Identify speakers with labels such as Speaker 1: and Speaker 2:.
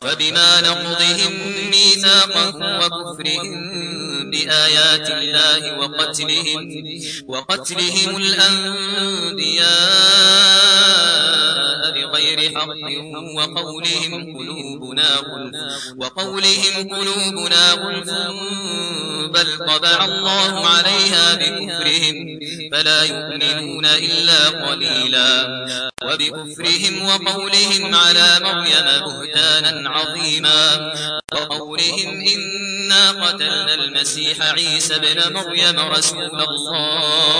Speaker 1: فبما نقضهم ميثاقهم وكفرهم بآيات الله وقتلهم وقتلهم الأنبياء حق وقولهم قلوبنا غلف وقولهم قلوبنا غلف بل طبع الله عليها بكفرهم فلا يؤمنون إلا قليلا. وبكفرهم وقولهم على مريم بهتانا عظيما. وقولهم إنا قتلنا المسيح عيسى بن مريم رسول الله.